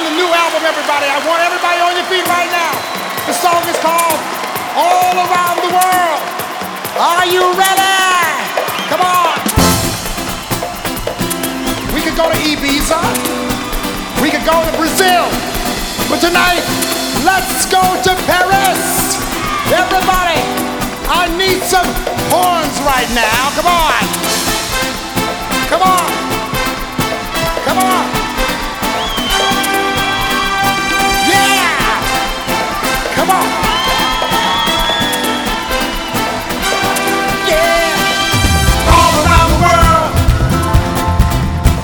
from the new album, everybody. I want everybody on your feet right now. The song is called All Around the World. Are you ready? Come on. We could go to Ibiza. We could go to Brazil. But tonight, let's go to Paris. Everybody, I need some horns right now. Come on. Come on.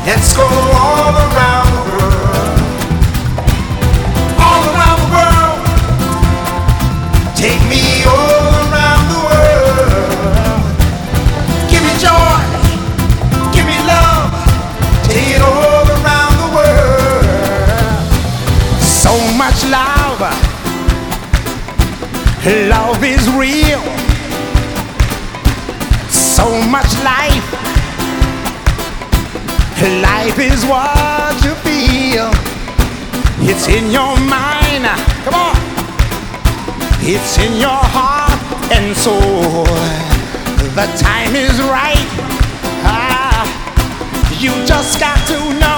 Let's go all around the world. All around the world. Take me all around the world. Give me joy. Give me love. Take it all around the world. So much love. Love is real. So much life. Life is what you feel. It's in your mind. Come on. It's in your heart and soul. The time is right. Ah, you just got to know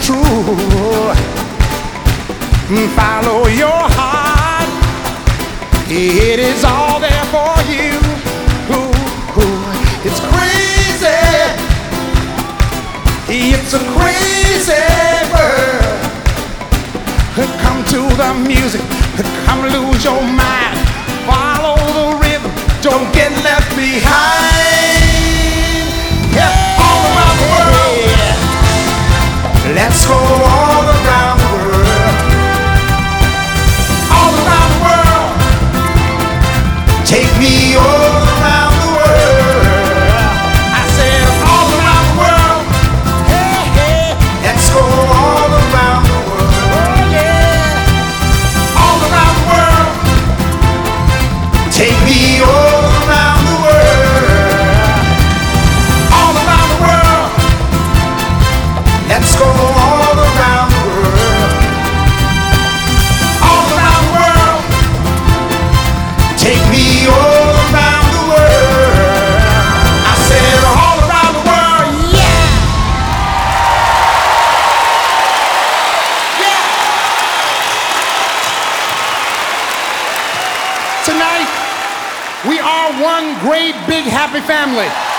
true. Mm, follow your heart. It is all there for you. It's crazy. It's a crazy world. Come to the music. Come lose your mind. Follow the rhythm. Don't get left behind. Take me we are one great big happy family.